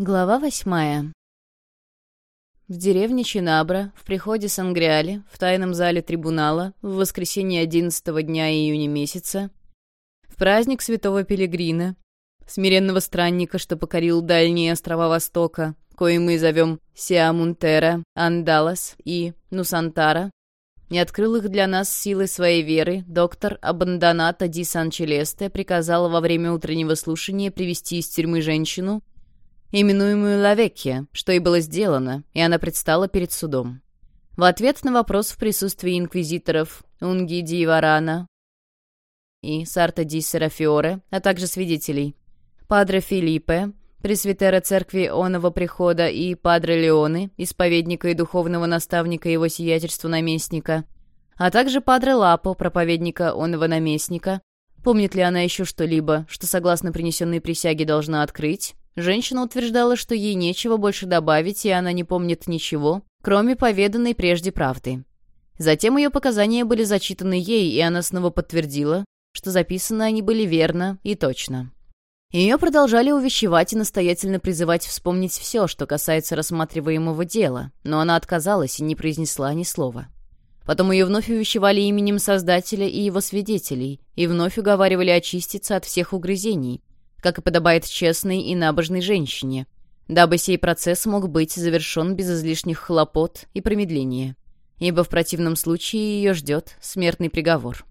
Глава восьмая. В деревне Чинабра, в приходе Сангриали, в тайном зале трибунала, в воскресенье одиннадцатого дня июня месяца, в праздник святого Пилигрина, смиренного странника, что покорил дальние острова Востока, кои мы зовем Сиамунтера, Андалас и Нусантара, не открыл их для нас силой своей веры, доктор Абандоната ди Санчелесте приказал во время утреннего слушания привести из тюрьмы женщину, именуемую Лавекия, что и было сделано, и она предстала перед судом. В ответ на вопрос в присутствии инквизиторов Унги ди Варана и Сарта ди Серафиоре, а также свидетелей Падре Филиппе, пресвитера церкви Оного Прихода и Падре Леоны, исповедника и духовного наставника его сиятельства наместника, а также Падре Лапо, проповедника Оного наместника, помнит ли она еще что-либо, что согласно принесенной присяге должна открыть, Женщина утверждала, что ей нечего больше добавить, и она не помнит ничего, кроме поведанной прежде правды. Затем ее показания были зачитаны ей, и она снова подтвердила, что записаны они были верно и точно. Ее продолжали увещевать и настоятельно призывать вспомнить все, что касается рассматриваемого дела, но она отказалась и не произнесла ни слова. Потом ее вновь увещевали именем Создателя и его свидетелей, и вновь уговаривали очиститься от всех угрызений, как и подобает честной и набожной женщине, дабы сей процесс мог быть завершен без излишних хлопот и промедления, ибо в противном случае ее ждет смертный приговор.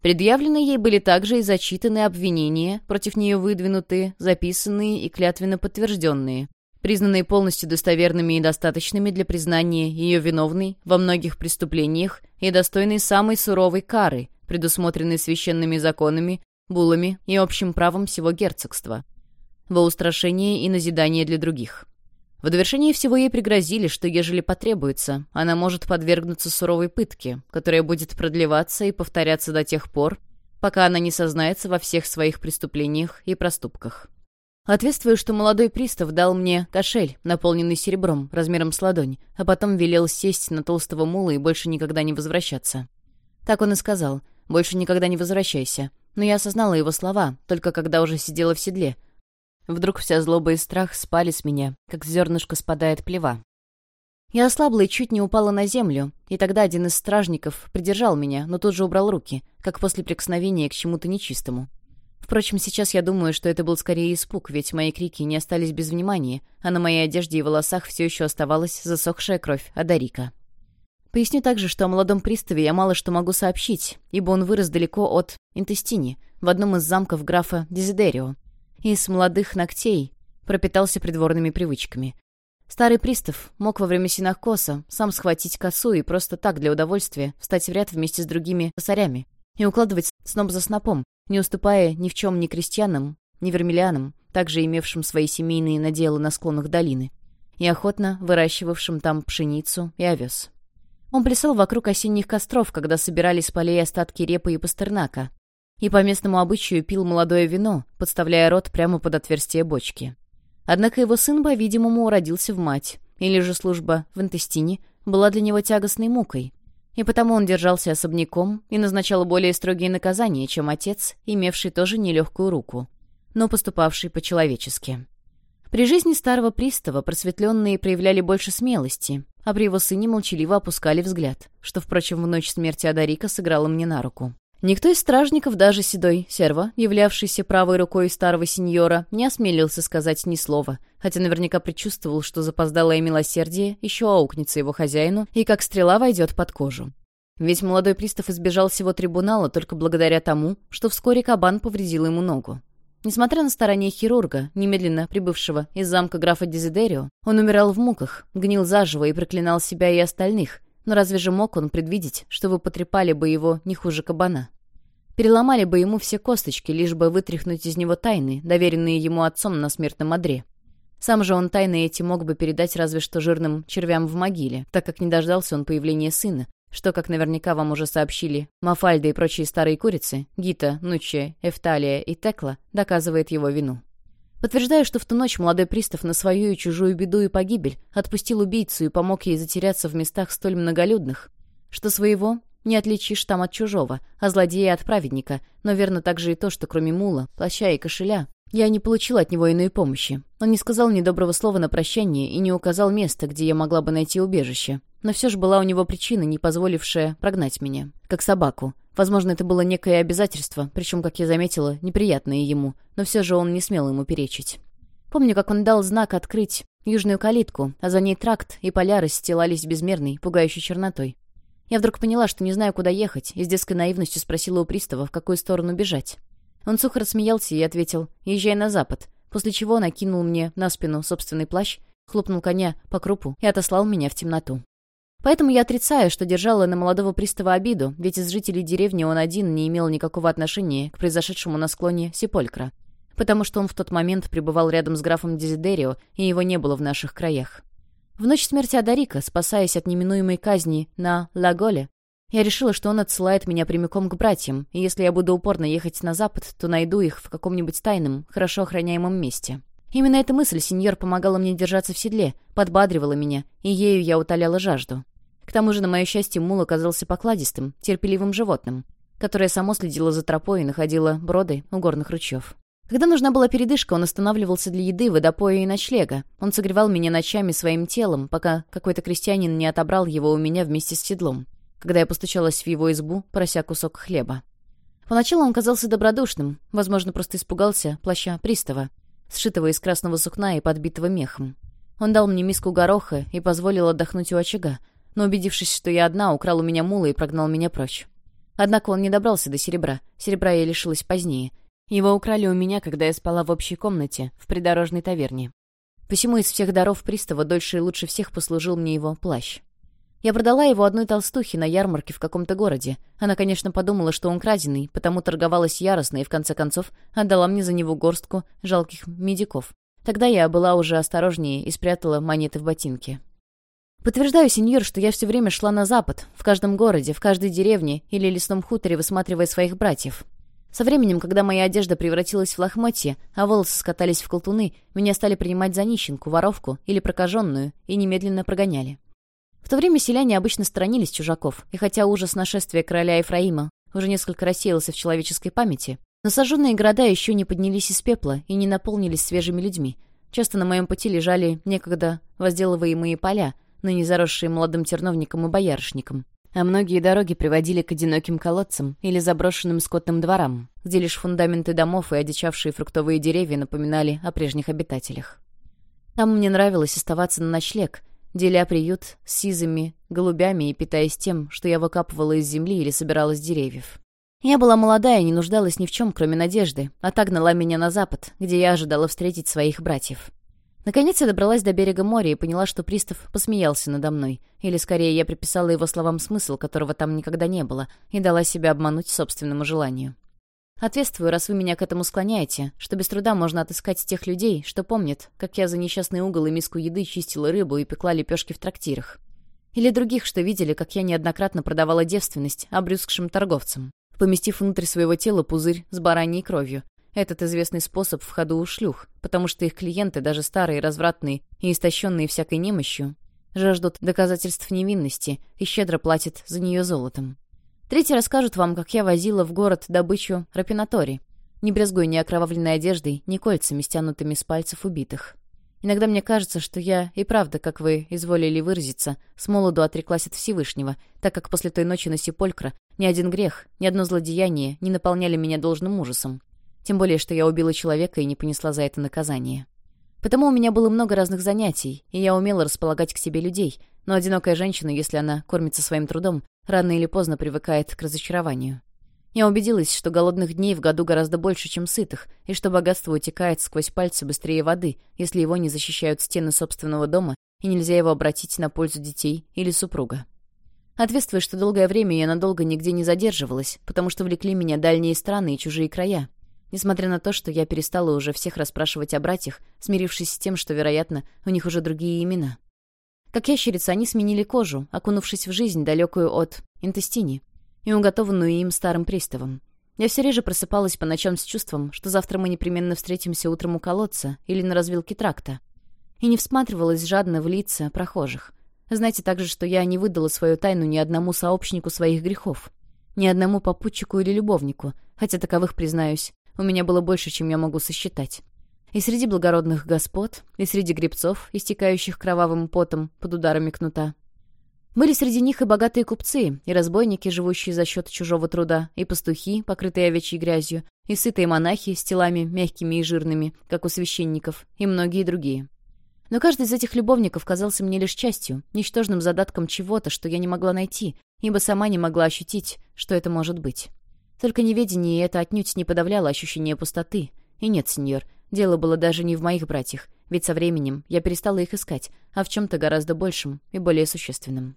Предъявлены ей были также и зачитаны обвинения, против нее выдвинутые, записанные и клятвенно подтвержденные, признанные полностью достоверными и достаточными для признания ее виновной во многих преступлениях и достойной самой суровой кары, предусмотренной священными законами булами и общим правом всего герцогства, во устрашение и назидание для других. В довершении всего ей пригрозили, что, ежели потребуется, она может подвергнуться суровой пытке, которая будет продлеваться и повторяться до тех пор, пока она не сознается во всех своих преступлениях и проступках. Ответствую, что молодой пристав дал мне кошель, наполненный серебром, размером с ладонь, а потом велел сесть на толстого мула и больше никогда не возвращаться. Так он и сказал, «Больше никогда не возвращайся но я осознала его слова, только когда уже сидела в седле. Вдруг вся злоба и страх спали с меня, как зернышко спадает плева. Я ослабла и чуть не упала на землю, и тогда один из стражников придержал меня, но тут же убрал руки, как после прикосновения к чему-то нечистому. Впрочем, сейчас я думаю, что это был скорее испуг, ведь мои крики не остались без внимания, а на моей одежде и волосах все еще оставалась засохшая кровь Адарика. Поясню также, что о молодом приставе я мало что могу сообщить, ибо он вырос далеко от Интестини, в одном из замков графа Дезидерио, и с молодых ногтей пропитался придворными привычками. Старый пристав мог во время синокоса сам схватить косу и просто так, для удовольствия, встать в ряд вместе с другими косарями и укладывать сноп за снопом, не уступая ни в чем ни крестьянам, ни вермиллянам, также имевшим свои семейные наделы на склонах долины, и охотно выращивавшим там пшеницу и овес. Он плясал вокруг осенних костров, когда собирались с полей остатки репы и пастернака, и по местному обычаю пил молодое вино, подставляя рот прямо под отверстие бочки. Однако его сын, по-видимому, родился в мать, или же служба в интестине была для него тягостной мукой, и потому он держался особняком и назначал более строгие наказания, чем отец, имевший тоже нелегкую руку, но поступавший по-человечески. При жизни старого пристава просветленные проявляли больше смелости, а при его сыне молчаливо опускали взгляд, что, впрочем, в ночь смерти Адарика сыграло мне на руку. Никто из стражников, даже седой серва, являвшийся правой рукой старого сеньора, не осмелился сказать ни слова, хотя наверняка предчувствовал, что запоздалое милосердие еще аукнется его хозяину и как стрела войдет под кожу. Ведь молодой пристав избежал всего трибунала только благодаря тому, что вскоре кабан повредил ему ногу. Несмотря на старания хирурга, немедленно прибывшего из замка графа Дезидерио, он умирал в муках, гнил заживо и проклинал себя и остальных, но разве же мог он предвидеть, что вы потрепали бы его не хуже кабана? Переломали бы ему все косточки, лишь бы вытряхнуть из него тайны, доверенные ему отцом на смертном одре. Сам же он тайны эти мог бы передать разве что жирным червям в могиле, так как не дождался он появления сына, что, как наверняка вам уже сообщили, Мафальда и прочие старые курицы, Гита, Нуче, Эфталия и Текла, доказывает его вину. Подтверждаю, что в ту ночь молодой пристав на свою и чужую беду и погибель отпустил убийцу и помог ей затеряться в местах столь многолюдных, что своего не отличишь там от чужого, а злодея от праведника, но верно также и то, что кроме мула, плаща и кошеля, Я не получила от него иной помощи. Он не сказал ни доброго слова на прощание и не указал место, где я могла бы найти убежище. Но все же была у него причина, не позволившая прогнать меня. Как собаку. Возможно, это было некое обязательство, причем, как я заметила, неприятное ему, но все же он не смел ему перечить. Помню, как он дал знак открыть южную калитку, а за ней тракт и поля расстилались безмерной, пугающей чернотой. Я вдруг поняла, что не знаю, куда ехать, и с детской наивностью спросила у пристава, в какую сторону бежать. Он сухо рассмеялся и ответил «Езжай на запад», после чего накинул мне на спину собственный плащ, хлопнул коня по крупу и отослал меня в темноту. Поэтому я отрицаю, что держала на молодого пристава обиду, ведь из жителей деревни он один не имел никакого отношения к произошедшему на склоне Сеполькра, потому что он в тот момент пребывал рядом с графом Дезидерио, и его не было в наших краях. В ночь смерти Адарика, спасаясь от неминуемой казни на Лаголе, я решила, что он отсылает меня прямиком к братьям, и если я буду упорно ехать на запад, то найду их в каком-нибудь тайном, хорошо охраняемом месте. Именно эта мысль сеньор помогала мне держаться в седле, подбадривала меня, и ею я утоляла жажду. К тому же, на мое счастье, мул оказался покладистым, терпеливым животным, которое само следило за тропой и находило броды у горных ручьев. Когда нужна была передышка, он останавливался для еды, водопоя и ночлега. Он согревал меня ночами своим телом, пока какой-то крестьянин не отобрал его у меня вместе с седлом когда я постучалась в его избу, прося кусок хлеба. Поначалу он казался добродушным, возможно, просто испугался плаща пристава, сшитого из красного сукна и подбитого мехом. Он дал мне миску гороха и позволил отдохнуть у очага, но, убедившись, что я одна, украл у меня мула и прогнал меня прочь. Однако он не добрался до серебра. Серебра я лишилась позднее. Его украли у меня, когда я спала в общей комнате, в придорожной таверне. Посему из всех даров пристава дольше и лучше всех послужил мне его плащ. Я продала его одной толстухе на ярмарке в каком-то городе. Она, конечно, подумала, что он краденый, потому торговалась яростно и, в конце концов, отдала мне за него горстку жалких медиков. Тогда я была уже осторожнее и спрятала монеты в ботинке. Подтверждаю, сеньор, что я все время шла на запад, в каждом городе, в каждой деревне или лесном хуторе, высматривая своих братьев. Со временем, когда моя одежда превратилась в лохмотье, а волосы скатались в колтуны, меня стали принимать за нищенку, воровку или прокаженную и немедленно прогоняли. В то время селяне обычно сторонились чужаков, и хотя ужас нашествия короля Ефраима уже несколько рассеялся в человеческой памяти, но сожженные города еще не поднялись из пепла и не наполнились свежими людьми. Часто на моем пути лежали некогда возделываемые поля, ныне заросшие молодым терновником и боярышником. А многие дороги приводили к одиноким колодцам или заброшенным скотным дворам, где лишь фундаменты домов и одичавшие фруктовые деревья напоминали о прежних обитателях. Там мне нравилось оставаться на ночлег, деля приют с сизыми голубями и питаясь тем, что я выкапывала из земли или собирала с деревьев. Я была молодая и не нуждалась ни в чем, кроме надежды, а та гнала меня на запад, где я ожидала встретить своих братьев. Наконец я добралась до берега моря и поняла, что пристав посмеялся надо мной. Или, скорее, я приписала его словам смысл, которого там никогда не было, и дала себя обмануть собственному желанию. Ответствую, раз вы меня к этому склоняете, что без труда можно отыскать тех людей, что помнят, как я за несчастный угол и миску еды чистила рыбу и пекла лепешки в трактирах. Или других, что видели, как я неоднократно продавала девственность обрюзгшим торговцам, поместив внутрь своего тела пузырь с бараньей кровью. Этот известный способ в ходу у шлюх, потому что их клиенты, даже старые, развратные и истощенные всякой немощью, жаждут доказательств невинности и щедро платят за нее золотом. Третий расскажет вам, как я возила в город добычу рапинатори, не брезгуя ни окровавленной одеждой, ни кольцами, стянутыми с пальцев убитых. Иногда мне кажется, что я и правда, как вы изволили выразиться, с молоду отреклась от Всевышнего, так как после той ночи на Сеполькра ни один грех, ни одно злодеяние не наполняли меня должным ужасом. Тем более, что я убила человека и не понесла за это наказание. Потому у меня было много разных занятий, и я умела располагать к себе людей, но одинокая женщина, если она кормится своим трудом, рано или поздно привыкает к разочарованию. Я убедилась, что голодных дней в году гораздо больше, чем сытых, и что богатство утекает сквозь пальцы быстрее воды, если его не защищают стены собственного дома и нельзя его обратить на пользу детей или супруга. Ответствую, что долгое время я надолго нигде не задерживалась, потому что влекли меня дальние страны и чужие края. Несмотря на то, что я перестала уже всех расспрашивать о братьях, смирившись с тем, что, вероятно, у них уже другие имена. Как ящерицы, они сменили кожу, окунувшись в жизнь, далекую от интестини, и уготованную им старым приставом. Я все реже просыпалась по ночам с чувством, что завтра мы непременно встретимся утром у колодца или на развилке тракта, и не всматривалась жадно в лица прохожих. Знаете также, что я не выдала свою тайну ни одному сообщнику своих грехов, ни одному попутчику или любовнику, хотя таковых, признаюсь, У меня было больше, чем я могу сосчитать. И среди благородных господ, и среди гребцов, истекающих кровавым потом под ударами кнута. Были среди них и богатые купцы, и разбойники, живущие за счет чужого труда, и пастухи, покрытые овечьей грязью, и сытые монахи с телами мягкими и жирными, как у священников, и многие другие. Но каждый из этих любовников казался мне лишь частью, ничтожным задатком чего-то, что я не могла найти, ибо сама не могла ощутить, что это может быть. Только неведение это отнюдь не подавляло ощущение пустоты. И нет, сеньор, дело было даже не в моих братьях, ведь со временем я перестала их искать, а в чем-то гораздо большем и более существенном.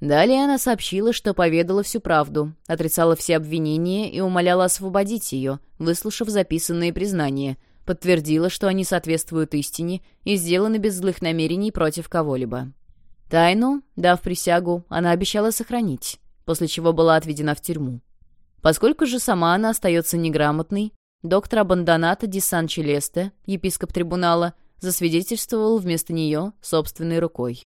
Далее она сообщила, что поведала всю правду, отрицала все обвинения и умоляла освободить ее, выслушав записанные признания, подтвердила, что они соответствуют истине и сделаны без злых намерений против кого-либо. Тайну, дав присягу, она обещала сохранить, после чего была отведена в тюрьму. Поскольку же сама она остается неграмотной, доктор Абандоната ди Сан-Челесте, епископ трибунала, засвидетельствовал вместо нее собственной рукой.